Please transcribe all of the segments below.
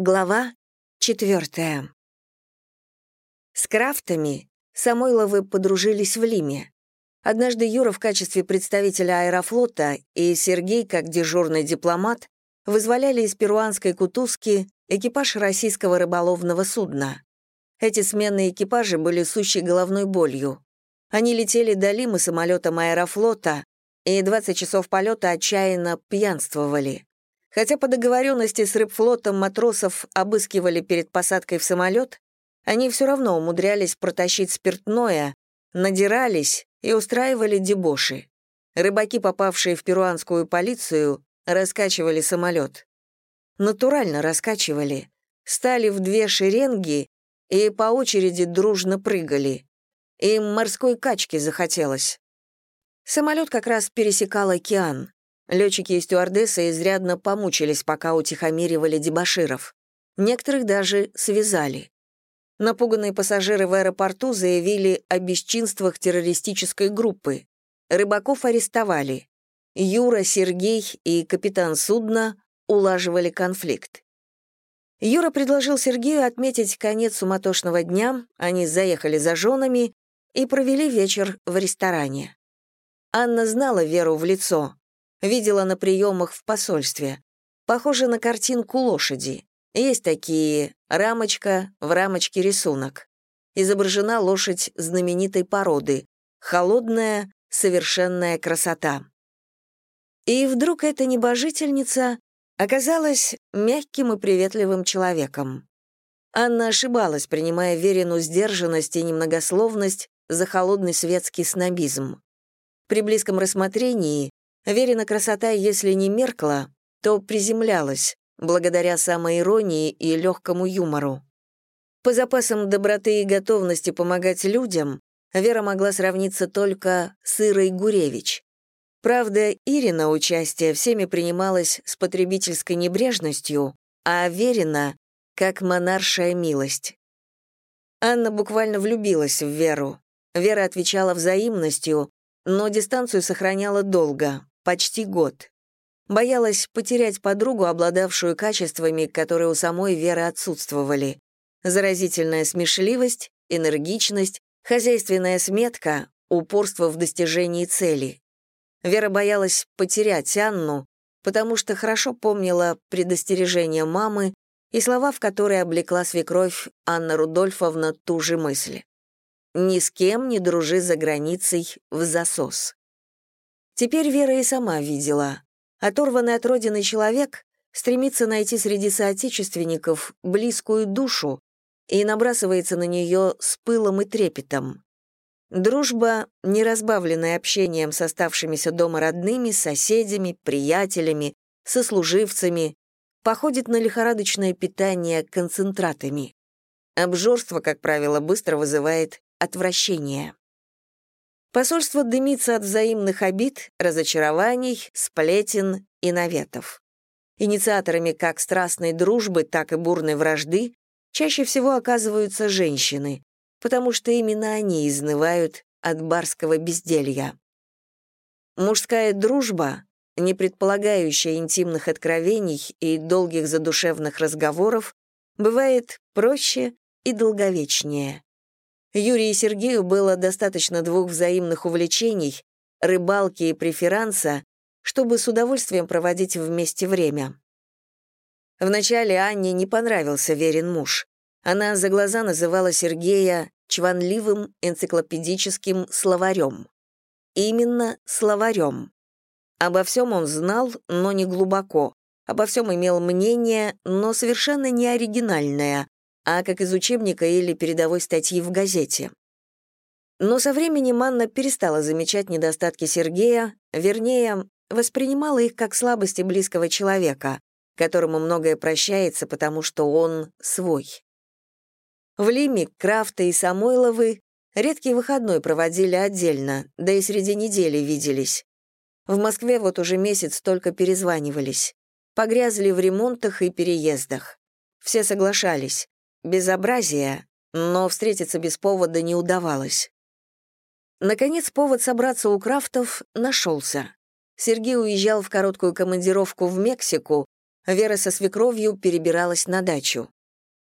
Глава четвертая. С Крафтами Самойловы подружились в Лиме. Однажды Юра в качестве представителя аэрофлота и Сергей, как дежурный дипломат, вызволяли из перуанской кутузки экипаж российского рыболовного судна. Эти сменные экипажи были сущей головной болью. Они летели до Лимы самолетом аэрофлота и 20 часов полета отчаянно пьянствовали. Хотя по договоренности с рыбфлотом матросов обыскивали перед посадкой в самолет, они все равно умудрялись протащить спиртное, надирались и устраивали дебоши. Рыбаки, попавшие в перуанскую полицию, раскачивали самолет. Натурально раскачивали. Стали в две шеренги и по очереди дружно прыгали. Им морской качки захотелось. Самолет как раз пересекал океан. Летчики и стюардессы изрядно помучились, пока утихомиривали дебоширов. Некоторых даже связали. Напуганные пассажиры в аэропорту заявили о бесчинствах террористической группы. Рыбаков арестовали. Юра, Сергей и капитан судна улаживали конфликт. Юра предложил Сергею отметить конец суматошного дня, они заехали за женами и провели вечер в ресторане. Анна знала Веру в лицо, Видела на приемах в посольстве. Похоже на картинку лошади. Есть такие рамочка, в рамочке рисунок. Изображена лошадь знаменитой породы. Холодная, совершенная красота. И вдруг эта небожительница оказалась мягким и приветливым человеком. Анна ошибалась, принимая Верину сдержанность и немногословность за холодный светский снобизм. При близком рассмотрении Верина красота, если не меркла, то приземлялась, благодаря самоиронии и легкому юмору. По запасам доброты и готовности помогать людям Вера могла сравниться только с Ирой Гуревич. Правда, Ирина участие всеми принималась с потребительской небрежностью, а Верина — как монаршая милость. Анна буквально влюбилась в Веру. Вера отвечала взаимностью, но дистанцию сохраняла долго, почти год. Боялась потерять подругу, обладавшую качествами, которые у самой Веры отсутствовали. Заразительная смешливость, энергичность, хозяйственная сметка, упорство в достижении цели. Вера боялась потерять Анну, потому что хорошо помнила предостережение мамы и слова, в которые облекла свекровь Анна Рудольфовна ту же мысль. «Ни с кем не дружи за границей в засос». Теперь Вера и сама видела. Оторванный от родины человек стремится найти среди соотечественников близкую душу и набрасывается на нее с пылом и трепетом. Дружба, не разбавленная общением с оставшимися дома родными, соседями, приятелями, сослуживцами, походит на лихорадочное питание концентратами. Обжорство, как правило, быстро вызывает отвращение. Посольство дымится от взаимных обид, разочарований, сплетен и наветов. Инициаторами как страстной дружбы, так и бурной вражды чаще всего оказываются женщины, потому что именно они изнывают от барского безделья. Мужская дружба, не предполагающая интимных откровений и долгих задушевных разговоров, бывает проще и долговечнее. Юрию и Сергею было достаточно двух взаимных увлечений, рыбалки и преферанса, чтобы с удовольствием проводить вместе время. Вначале Анне не понравился верен муж. Она за глаза называла Сергея чванливым энциклопедическим словарем. Именно словарем. Обо всем он знал, но не глубоко. Обо всем имел мнение, но совершенно не оригинальное, а как из учебника или передовой статьи в газете. Но со временем Анна перестала замечать недостатки Сергея, вернее, воспринимала их как слабости близкого человека, которому многое прощается, потому что он свой. В Лиме Крафта и Самойловы редкий выходной проводили отдельно, да и среди недели виделись. В Москве вот уже месяц только перезванивались. Погрязли в ремонтах и переездах. Все соглашались. Безобразие, но встретиться без повода не удавалось. Наконец, повод собраться у Крафтов нашелся. Сергей уезжал в короткую командировку в Мексику, Вера со свекровью перебиралась на дачу.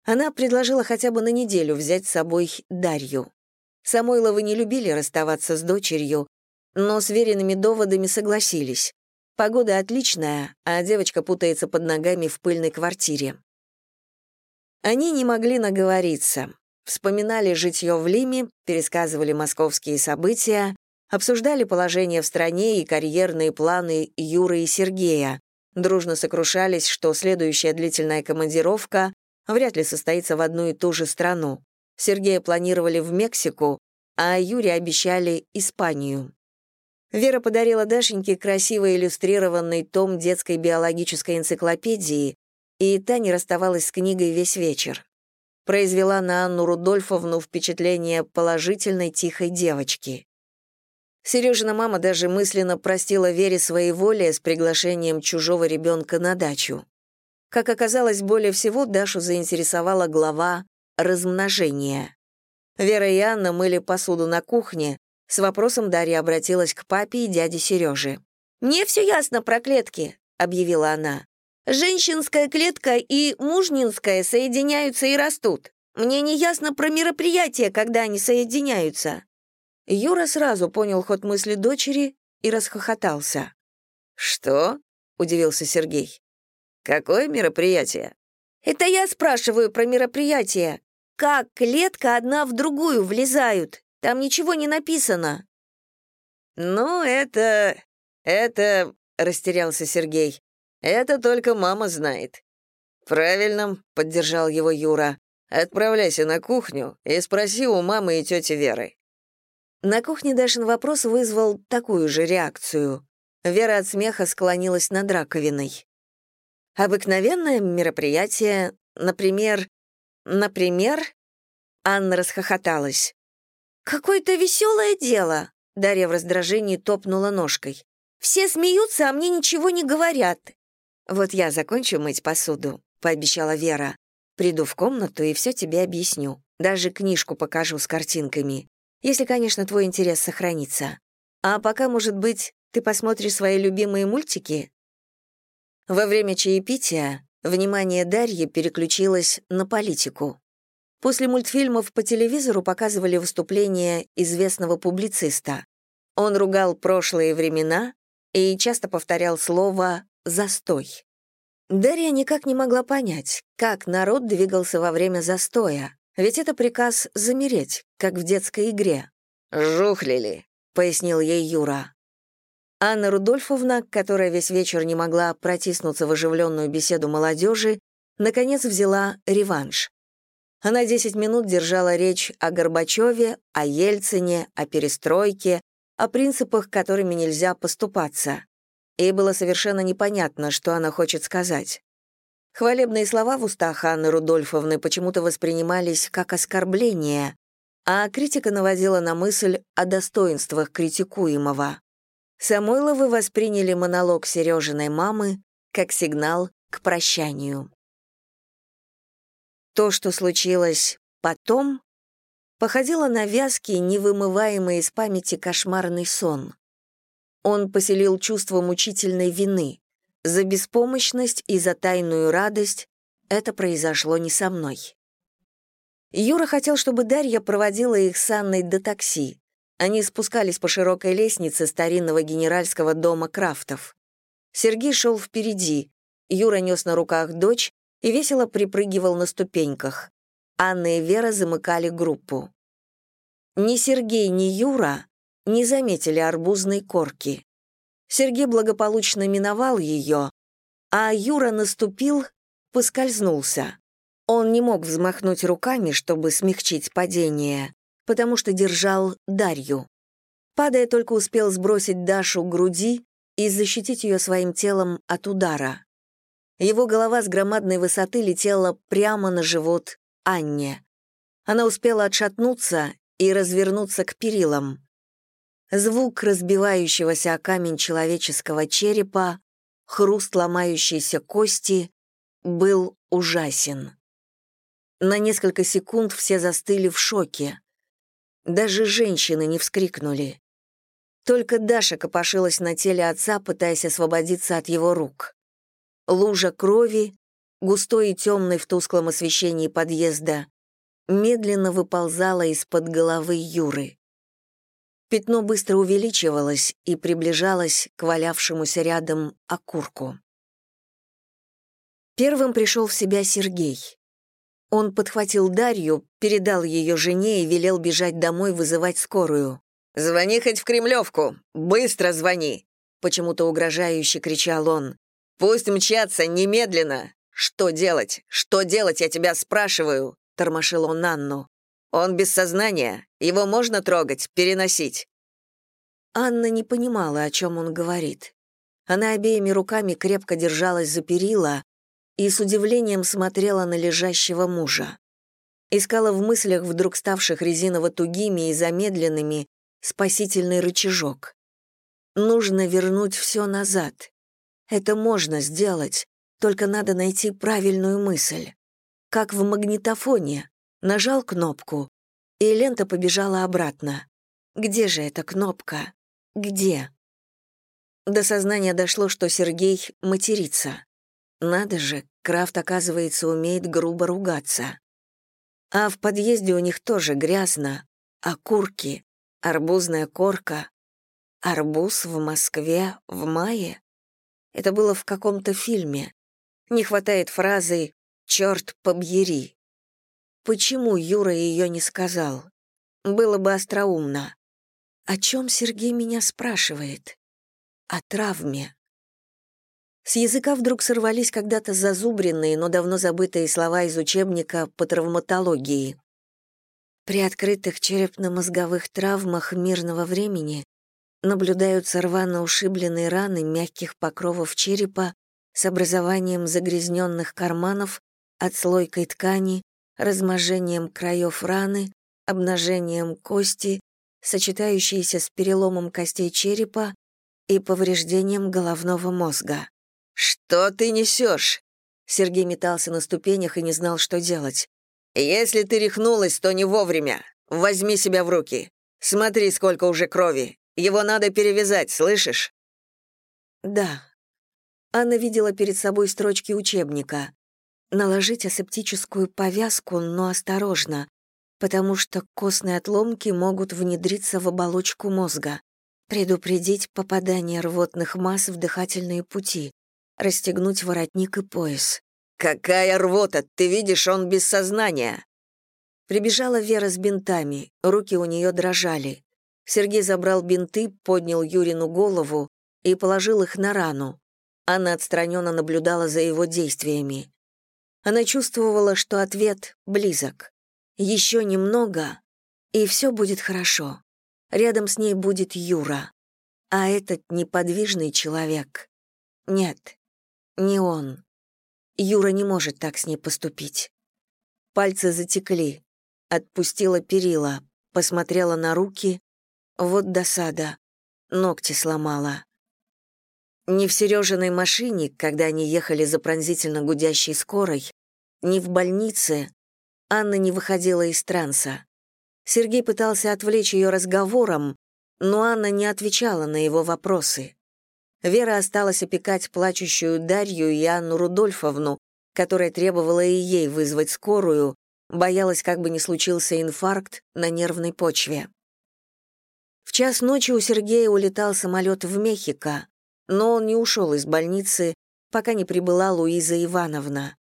Она предложила хотя бы на неделю взять с собой Дарью. Самойловы не любили расставаться с дочерью, но с веренными доводами согласились. Погода отличная, а девочка путается под ногами в пыльной квартире. Они не могли наговориться. Вспоминали житье в Лиме, пересказывали московские события, обсуждали положение в стране и карьерные планы Юры и Сергея, дружно сокрушались, что следующая длительная командировка вряд ли состоится в одну и ту же страну. Сергея планировали в Мексику, а Юре обещали Испанию. Вера подарила Дашеньке красиво иллюстрированный том детской биологической энциклопедии, и та не расставалась с книгой весь вечер. Произвела на Анну Рудольфовну впечатление положительной тихой девочки. Сережина мама даже мысленно простила Вере своей воле с приглашением чужого ребенка на дачу. Как оказалось, более всего Дашу заинтересовала глава «Размножение». Вера и Анна мыли посуду на кухне. С вопросом Дарья обратилась к папе и дяде Сереже. «Мне все ясно про клетки», — объявила она. «Женщинская клетка и мужнинская соединяются и растут. Мне не ясно про мероприятия, когда они соединяются». Юра сразу понял ход мысли дочери и расхохотался. «Что?» — удивился Сергей. «Какое мероприятие?» «Это я спрашиваю про мероприятие. Как клетка одна в другую влезают? Там ничего не написано». «Ну, это... это...» — растерялся Сергей. «Это только мама знает». «Правильно», — поддержал его Юра. «Отправляйся на кухню и спроси у мамы и тети Веры». На кухне Дашин вопрос вызвал такую же реакцию. Вера от смеха склонилась над раковиной. Обыкновенное мероприятие, например... Например... Анна расхохоталась. «Какое-то веселое дело!» Дарья в раздражении топнула ножкой. «Все смеются, а мне ничего не говорят». «Вот я закончу мыть посуду», — пообещала Вера. «Приду в комнату и все тебе объясню. Даже книжку покажу с картинками. Если, конечно, твой интерес сохранится. А пока, может быть, ты посмотришь свои любимые мультики?» Во время чаепития внимание Дарьи переключилось на политику. После мультфильмов по телевизору показывали выступления известного публициста. Он ругал прошлые времена и часто повторял слово «застой». Дарья никак не могла понять, как народ двигался во время застоя, ведь это приказ замереть, как в детской игре. «Жухлили», — пояснил ей Юра. Анна Рудольфовна, которая весь вечер не могла протиснуться в оживленную беседу молодежи, наконец взяла реванш. Она 10 минут держала речь о Горбачеве, о Ельцине, о перестройке, о принципах, которыми нельзя поступаться. Ей было совершенно непонятно, что она хочет сказать. Хвалебные слова в устах Анны Рудольфовны почему-то воспринимались как оскорбление, а критика наводила на мысль о достоинствах критикуемого. Самойловы восприняли монолог Сережиной мамы как сигнал к прощанию. То, что случилось потом, походило на вязкий, невымываемый из памяти кошмарный сон. Он поселил чувство мучительной вины. За беспомощность и за тайную радость это произошло не со мной. Юра хотел, чтобы Дарья проводила их с Анной до такси. Они спускались по широкой лестнице старинного генеральского дома Крафтов. Сергей шел впереди, Юра нес на руках дочь и весело припрыгивал на ступеньках. Анна и Вера замыкали группу. Ни Сергей, ни Юра не заметили арбузной корки. Сергей благополучно миновал ее, а Юра наступил, поскользнулся. Он не мог взмахнуть руками, чтобы смягчить падение потому что держал Дарью. Падая, только успел сбросить Дашу к груди и защитить ее своим телом от удара. Его голова с громадной высоты летела прямо на живот Анне. Она успела отшатнуться и развернуться к перилам. Звук разбивающегося о камень человеческого черепа, хруст ломающейся кости был ужасен. На несколько секунд все застыли в шоке. Даже женщины не вскрикнули. Только Даша копошилась на теле отца, пытаясь освободиться от его рук. лужа крови, густой и темной в тусклом освещении подъезда, медленно выползала из-под головы Юры. Пятно быстро увеличивалось и приближалось к валявшемуся рядом окурку. Первым пришел в себя Сергей. Он подхватил Дарью, передал ее жене и велел бежать домой вызывать скорую. «Звони хоть в Кремлевку! Быстро звони!» Почему-то угрожающе кричал он. «Пусть мчатся немедленно! Что делать? Что делать, я тебя спрашиваю?» Тормошил он Анну. «Он без сознания. Его можно трогать, переносить». Анна не понимала, о чем он говорит. Она обеими руками крепко держалась за перила, и с удивлением смотрела на лежащего мужа. Искала в мыслях, вдруг ставших резиново-тугими и замедленными, спасительный рычажок. Нужно вернуть все назад. Это можно сделать, только надо найти правильную мысль. Как в магнитофоне. Нажал кнопку, и лента побежала обратно. Где же эта кнопка? Где? До сознания дошло, что Сергей матерится. Надо же, Крафт, оказывается, умеет грубо ругаться. А в подъезде у них тоже грязно. Окурки, арбузная корка. Арбуз в Москве в мае? Это было в каком-то фильме. Не хватает фразы «Черт побери». Почему Юра ее не сказал? Было бы остроумно. О чем Сергей меня спрашивает? О травме. С языка вдруг сорвались когда-то зазубренные, но давно забытые слова из учебника по травматологии. При открытых черепно-мозговых травмах мирного времени наблюдаются рвано ушибленные раны мягких покровов черепа с образованием загрязненных карманов, отслойкой ткани, разможением краев раны, обнажением кости, сочетающиеся с переломом костей черепа и повреждением головного мозга. «Что ты несешь?» Сергей метался на ступенях и не знал, что делать. «Если ты рехнулась, то не вовремя. Возьми себя в руки. Смотри, сколько уже крови. Его надо перевязать, слышишь?» «Да». Анна видела перед собой строчки учебника. Наложить асептическую повязку, но осторожно, потому что костные отломки могут внедриться в оболочку мозга. Предупредить попадание рвотных масс в дыхательные пути расстегнуть воротник и пояс. «Какая рвота! Ты видишь, он без сознания!» Прибежала Вера с бинтами, руки у нее дрожали. Сергей забрал бинты, поднял Юрину голову и положил их на рану. Анна отстраненно наблюдала за его действиями. Она чувствовала, что ответ близок. Еще немного, и все будет хорошо. Рядом с ней будет Юра. А этот неподвижный человек... Нет, не он. Юра не может так с ней поступить. Пальцы затекли. Отпустила перила, посмотрела на руки. Вот досада. Ногти сломала. Ни в Сережиной машине, когда они ехали за пронзительно гудящей скорой, ни в больнице Анна не выходила из транса. Сергей пытался отвлечь ее разговором, но Анна не отвечала на его вопросы. Вера осталась опекать плачущую Дарью и Анну Рудольфовну, которая требовала и ей вызвать скорую, боялась, как бы не случился инфаркт на нервной почве. В час ночи у Сергея улетал самолет в Мехико, но он не ушел из больницы, пока не прибыла Луиза Ивановна.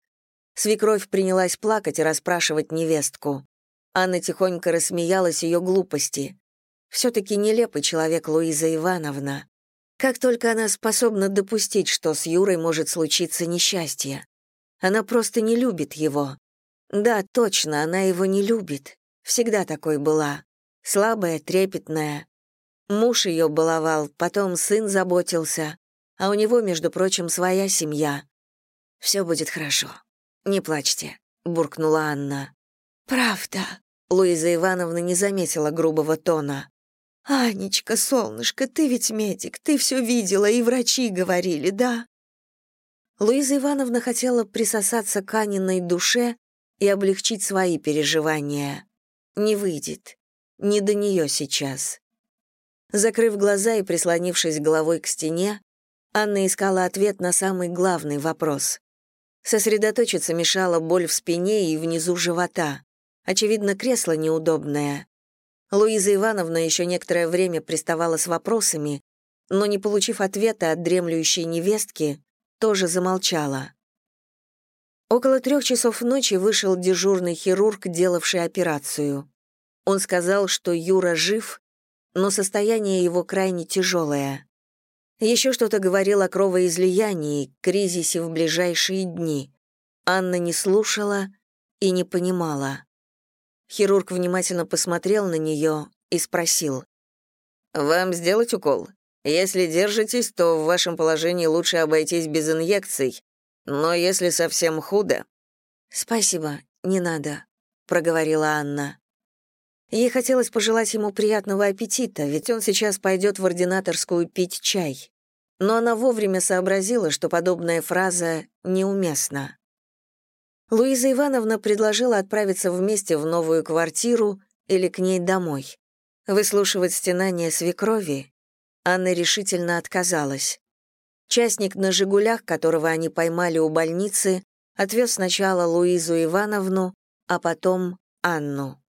Свекровь принялась плакать и расспрашивать невестку. Анна тихонько рассмеялась ее глупости. Все-таки нелепый человек Луиза Ивановна. Как только она способна допустить, что с Юрой может случиться несчастье. Она просто не любит его. Да, точно, она его не любит. Всегда такой была. Слабая, трепетная. Муж ее баловал, потом сын заботился, а у него, между прочим, своя семья. «Все будет хорошо. Не плачьте», — буркнула Анна. «Правда», — Луиза Ивановна не заметила грубого тона. «Анечка, солнышко, ты ведь медик, ты все видела, и врачи говорили, да?» Луиза Ивановна хотела присосаться к Аниной душе и облегчить свои переживания. Не выйдет. Не до нее сейчас. Закрыв глаза и прислонившись головой к стене, Анна искала ответ на самый главный вопрос. Сосредоточиться мешала боль в спине и внизу живота. Очевидно, кресло неудобное. Луиза Ивановна еще некоторое время приставала с вопросами, но, не получив ответа от дремлющей невестки, тоже замолчала. Около трех часов ночи вышел дежурный хирург, делавший операцию. Он сказал, что Юра жив, но состояние его крайне тяжелое. Еще что-то говорил о кровоизлиянии, кризисе в ближайшие дни. Анна не слушала и не понимала. Хирург внимательно посмотрел на нее и спросил. «Вам сделать укол? Если держитесь, то в вашем положении лучше обойтись без инъекций. Но если совсем худо...» «Спасибо, не надо», — проговорила Анна. Ей хотелось пожелать ему приятного аппетита, ведь он сейчас пойдет в ординаторскую пить чай. Но она вовремя сообразила, что подобная фраза неуместна. Луиза Ивановна предложила отправиться вместе в новую квартиру или к ней домой. Выслушивать стенания свекрови Анна решительно отказалась. Частник на «Жигулях», которого они поймали у больницы, отвез сначала Луизу Ивановну, а потом Анну.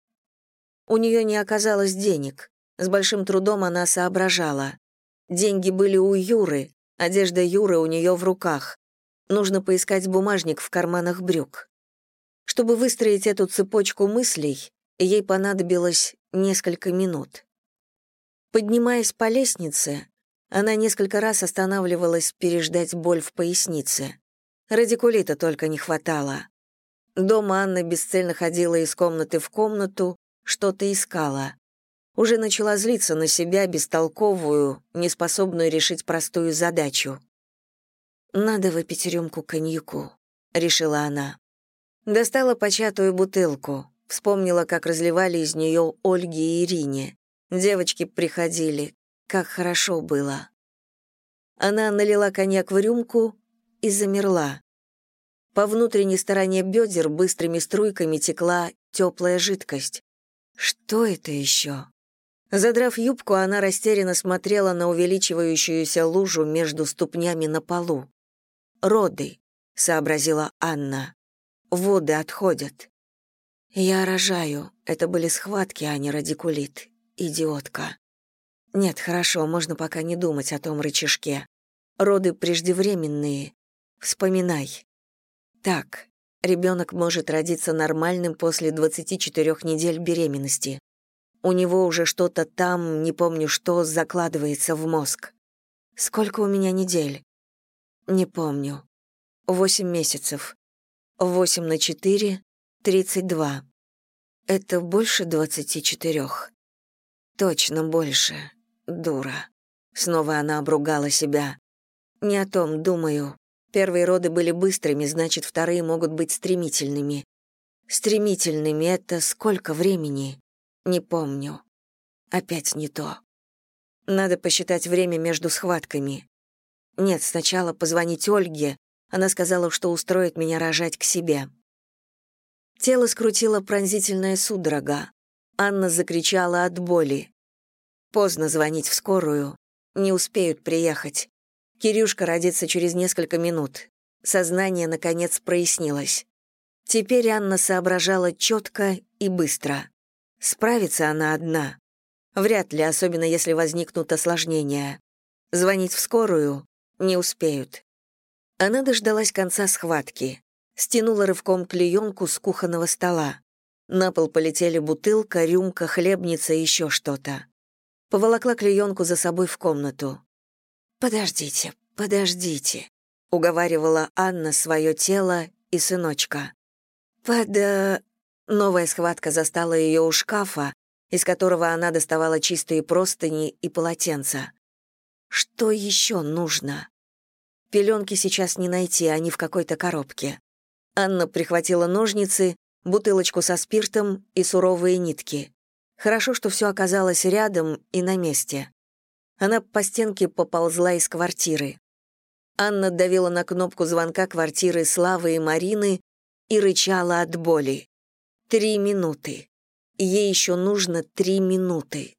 У нее не оказалось денег. С большим трудом она соображала. Деньги были у Юры, одежда Юры у нее в руках. Нужно поискать бумажник в карманах брюк. Чтобы выстроить эту цепочку мыслей, ей понадобилось несколько минут. Поднимаясь по лестнице, она несколько раз останавливалась переждать боль в пояснице. Радикулита только не хватало. Дома Анна бесцельно ходила из комнаты в комнату, что-то искала. Уже начала злиться на себя, бестолковую, неспособную решить простую задачу. «Надо выпить рюмку коньяку», — решила она. Достала початую бутылку, вспомнила, как разливали из нее Ольге и Ирине. Девочки приходили, как хорошо было. Она налила коньяк в рюмку и замерла. По внутренней стороне бедер быстрыми струйками текла теплая жидкость. Что это еще? Задрав юбку, она растерянно смотрела на увеличивающуюся лужу между ступнями на полу. «Роды», — сообразила Анна. «Воды отходят». «Я рожаю. Это были схватки, а не радикулит. Идиотка». «Нет, хорошо, можно пока не думать о том рычажке. Роды преждевременные. Вспоминай». «Так, Ребенок может родиться нормальным после 24 недель беременности. У него уже что-то там, не помню что, закладывается в мозг. Сколько у меня недель? Не помню. Восемь месяцев. Восемь на четыре — тридцать два. Это больше двадцати четырех. Точно больше. Дура. Снова она обругала себя. Не о том думаю. Первые роды были быстрыми, значит, вторые могут быть стремительными. Стремительными — это сколько времени? Не помню. Опять не то. Надо посчитать время между схватками. Нет, сначала позвонить Ольге. Она сказала, что устроит меня рожать к себе. Тело скрутило пронзительная судорога. Анна закричала от боли. Поздно звонить в скорую. Не успеют приехать. Кирюшка родится через несколько минут. Сознание, наконец, прояснилось. Теперь Анна соображала четко и быстро. Справится она одна. Вряд ли, особенно если возникнут осложнения. Звонить в скорую не успеют. Она дождалась конца схватки. Стянула рывком клеенку с кухонного стола. На пол полетели бутылка, рюмка, хлебница и еще что-то. Поволокла клеенку за собой в комнату. «Подождите, подождите», — уговаривала Анна свое тело и сыночка. «Под...» э, Новая схватка застала ее у шкафа, из которого она доставала чистые простыни и полотенца. Что еще нужно? Пеленки сейчас не найти, они в какой-то коробке. Анна прихватила ножницы, бутылочку со спиртом и суровые нитки. Хорошо, что все оказалось рядом и на месте. Она по стенке поползла из квартиры. Анна давила на кнопку звонка квартиры Славы и Марины и рычала от боли. Три минуты. Ей еще нужно три минуты.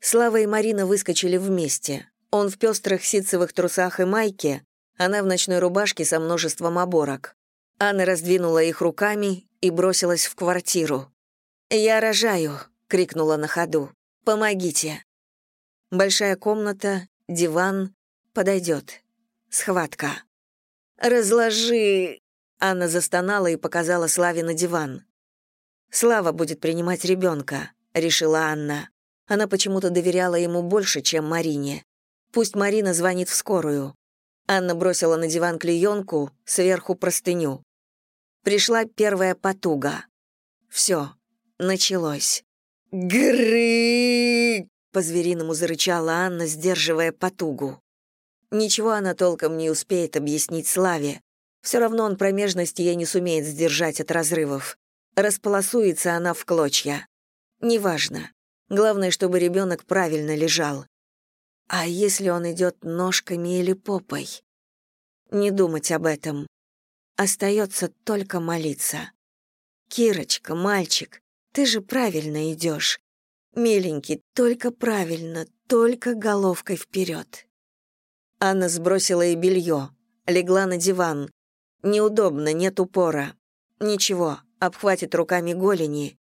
Слава и Марина выскочили вместе. Он в пестрых ситцевых трусах и майке, она в ночной рубашке со множеством оборок. Анна раздвинула их руками и бросилась в квартиру. «Я рожаю!» — крикнула на ходу. «Помогите!» Большая комната, диван. Подойдет. Схватка. «Разложи!» Анна застонала и показала Славе на диван. «Слава будет принимать ребенка», — решила Анна. Она почему-то доверяла ему больше, чем Марине. Пусть Марина звонит в скорую. Анна бросила на диван клеенку, сверху простыню. Пришла первая потуга. Все, началось. «Гры!» — по-звериному зарычала Анна, сдерживая потугу. Ничего она толком не успеет объяснить Славе. Все равно он промежность ей не сумеет сдержать от разрывов. Располосуется она в клочья. Неважно. Главное, чтобы ребенок правильно лежал. А если он идет ножками или попой? Не думать об этом. Остается только молиться. «Кирочка, мальчик, ты же правильно идешь. Миленький, только правильно, только головкой вперед. Анна сбросила и белье, легла на диван. Неудобно, нет упора. Ничего, обхватит руками голени.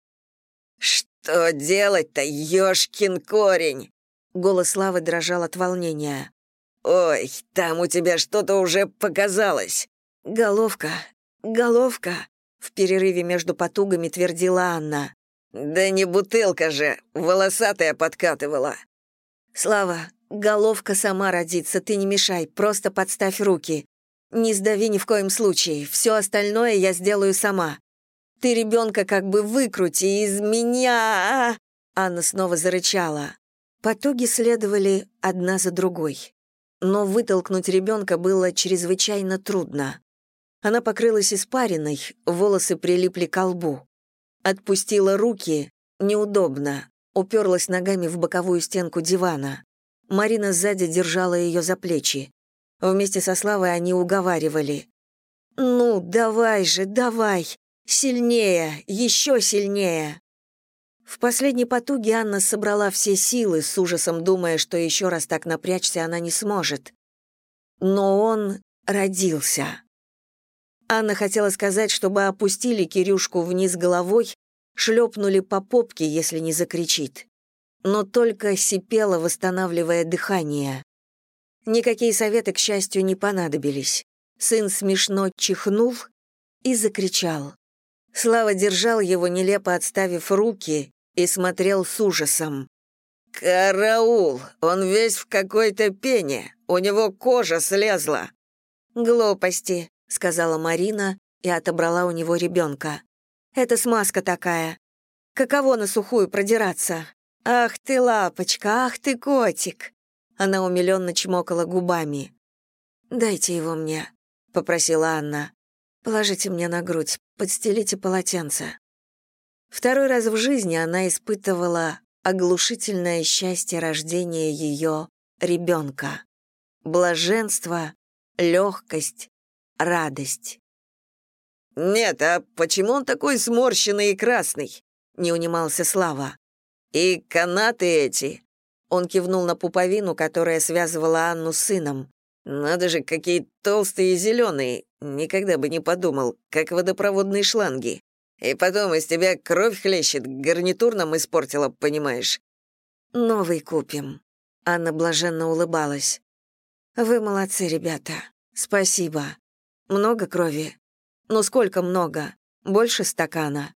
«Что делать-то, ёшкин корень?» Голос Славы дрожал от волнения. «Ой, там у тебя что-то уже показалось!» «Головка, головка!» В перерыве между потугами твердила Анна. «Да не бутылка же, волосатая подкатывала!» «Слава, головка сама родится, ты не мешай, просто подставь руки. Не сдави ни в коем случае, все остальное я сделаю сама. Ты ребенка как бы выкрути из меня!» Анна снова зарычала. Потуги следовали одна за другой. Но вытолкнуть ребенка было чрезвычайно трудно. Она покрылась испариной, волосы прилипли к лбу. Отпустила руки, неудобно, уперлась ногами в боковую стенку дивана. Марина сзади держала ее за плечи. Вместе со Славой они уговаривали. «Ну, давай же, давай! Сильнее, еще сильнее!» В последней потуге Анна собрала все силы, с ужасом думая, что еще раз так напрячься она не сможет. Но он родился. Анна хотела сказать, чтобы опустили Кирюшку вниз головой, шлепнули по попке, если не закричит. Но только сипела, восстанавливая дыхание. Никакие советы, к счастью, не понадобились. Сын смешно чихнул и закричал. Слава держал его, нелепо отставив руки, и смотрел с ужасом. «Караул! Он весь в какой-то пене, у него кожа слезла!» «Глупости», — сказала Марина и отобрала у него ребенка. «Это смазка такая. Каково на сухую продираться? Ах ты, лапочка, ах ты, котик!» Она умилённо чмокала губами. «Дайте его мне», — попросила Анна. «Положите мне на грудь, подстелите полотенце». Второй раз в жизни она испытывала оглушительное счастье рождения ее ребенка. Блаженство, легкость, радость. «Нет, а почему он такой сморщенный и красный?» — не унимался Слава. «И канаты эти?» Он кивнул на пуповину, которая связывала Анну с сыном. «Надо же, какие толстые и зеленые. Никогда бы не подумал, как водопроводные шланги». И потом из тебя кровь хлещет, гарнитур нам испортила, понимаешь?» «Новый купим». Анна блаженно улыбалась. «Вы молодцы, ребята. Спасибо. Много крови? Ну сколько много? Больше стакана?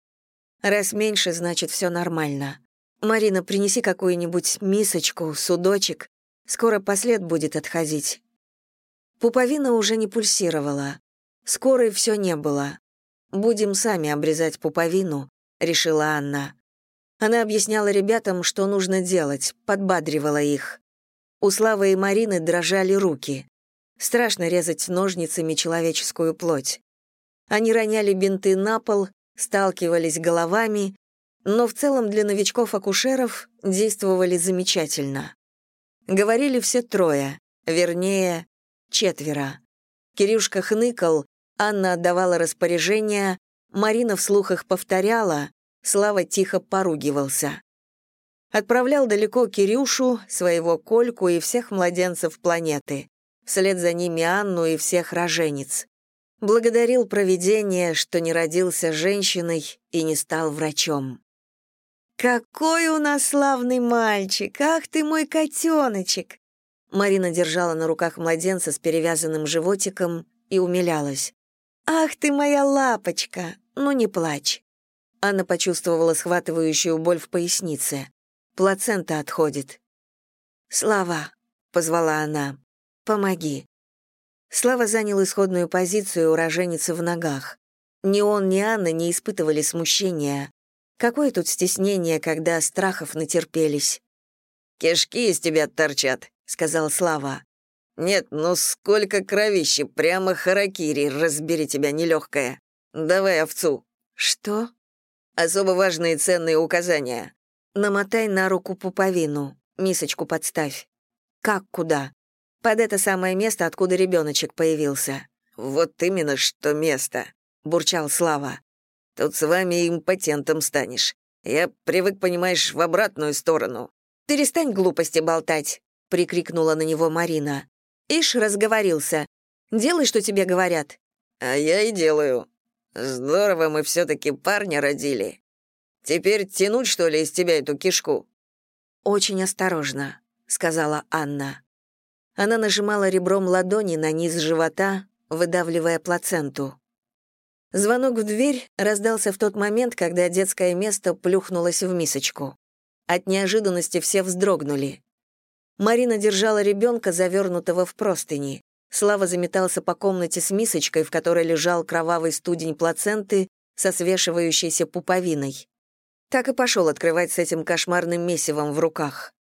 Раз меньше, значит, все нормально. Марина, принеси какую-нибудь мисочку, судочек. Скоро послед будет отходить». Пуповина уже не пульсировала. Скорой все не было. «Будем сами обрезать пуповину», — решила Анна. Она объясняла ребятам, что нужно делать, подбадривала их. У Славы и Марины дрожали руки. Страшно резать ножницами человеческую плоть. Они роняли бинты на пол, сталкивались головами, но в целом для новичков-акушеров действовали замечательно. Говорили все трое, вернее, четверо. Кирюшка хныкал, Анна отдавала распоряжения, Марина вслух их повторяла, Слава тихо поругивался. Отправлял далеко Кирюшу, своего Кольку и всех младенцев планеты. Вслед за ними Анну и всех роженец. Благодарил провидение, что не родился женщиной и не стал врачом. «Какой у нас славный мальчик! Ах ты мой котеночек!» Марина держала на руках младенца с перевязанным животиком и умилялась. «Ах ты моя лапочка! Ну не плачь!» Анна почувствовала схватывающую боль в пояснице. Плацента отходит. «Слава», — позвала она, — «помоги». Слава занял исходную позицию у роженицы в ногах. Ни он, ни Анна не испытывали смущения. Какое тут стеснение, когда страхов натерпелись. «Кишки из тебя торчат», — сказал Слава. «Нет, ну сколько кровищи, прямо харакири, разбери тебя, нелегкая. Давай овцу». «Что?» «Особо важные ценные указания. Намотай на руку пуповину, мисочку подставь. Как куда? Под это самое место, откуда ребеночек появился. Вот именно что место, бурчал Слава. Тут с вами импотентом станешь. Я привык, понимаешь, в обратную сторону. Перестань глупости болтать, прикрикнула на него Марина. Ишь, разговорился. Делай, что тебе говорят. А я и делаю. Здорово мы все таки парня родили. Теперь тянуть, что ли, из тебя эту кишку?» «Очень осторожно», — сказала Анна. Она нажимала ребром ладони на низ живота, выдавливая плаценту. Звонок в дверь раздался в тот момент, когда детское место плюхнулось в мисочку. От неожиданности все вздрогнули. Марина держала ребенка, завернутого в простыни. Слава заметался по комнате с мисочкой, в которой лежал кровавый студень плаценты со свешивающейся пуповиной так и пошел открывать с этим кошмарным месивом в руках.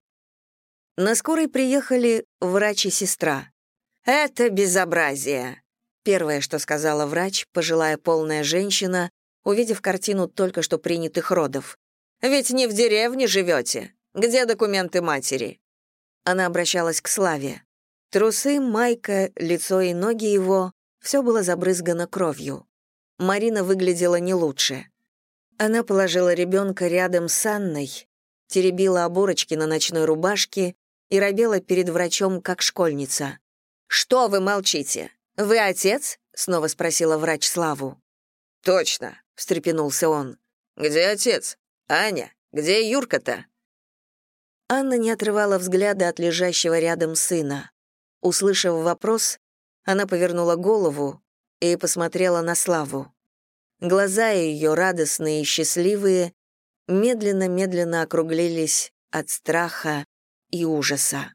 На скорой приехали врач и сестра. «Это безобразие!» Первое, что сказала врач, пожилая полная женщина, увидев картину только что принятых родов. «Ведь не в деревне живете. Где документы матери?» Она обращалась к Славе. Трусы, майка, лицо и ноги его — все было забрызгано кровью. Марина выглядела не лучше. Она положила ребенка рядом с Анной, теребила оборочки на ночной рубашке и робела перед врачом, как школьница. «Что вы молчите? Вы отец?» — снова спросила врач Славу. «Точно», — встрепенулся он. «Где отец? Аня? Где Юрка-то?» Анна не отрывала взгляда от лежащего рядом сына. Услышав вопрос, она повернула голову и посмотрела на Славу. Глаза ее, радостные и счастливые, медленно-медленно округлились от страха и ужаса.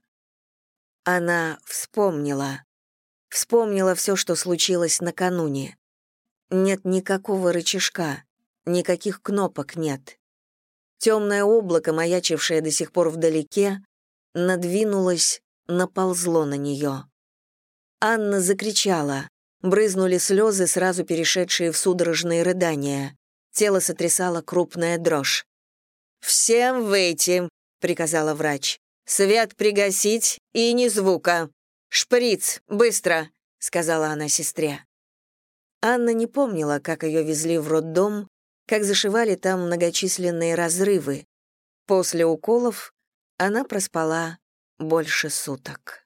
Она вспомнила. Вспомнила все, что случилось накануне. Нет никакого рычажка, никаких кнопок нет. Темное облако, маячившее до сих пор вдалеке, надвинулось, наползло на нее. Анна закричала. Брызнули слезы, сразу перешедшие в судорожные рыдания. Тело сотрясало крупная дрожь. «Всем выйти», — приказала врач. «Свет пригасить и ни звука. Шприц, быстро», — сказала она сестре. Анна не помнила, как ее везли в роддом, как зашивали там многочисленные разрывы. После уколов она проспала больше суток.